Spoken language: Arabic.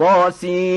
طاسيم.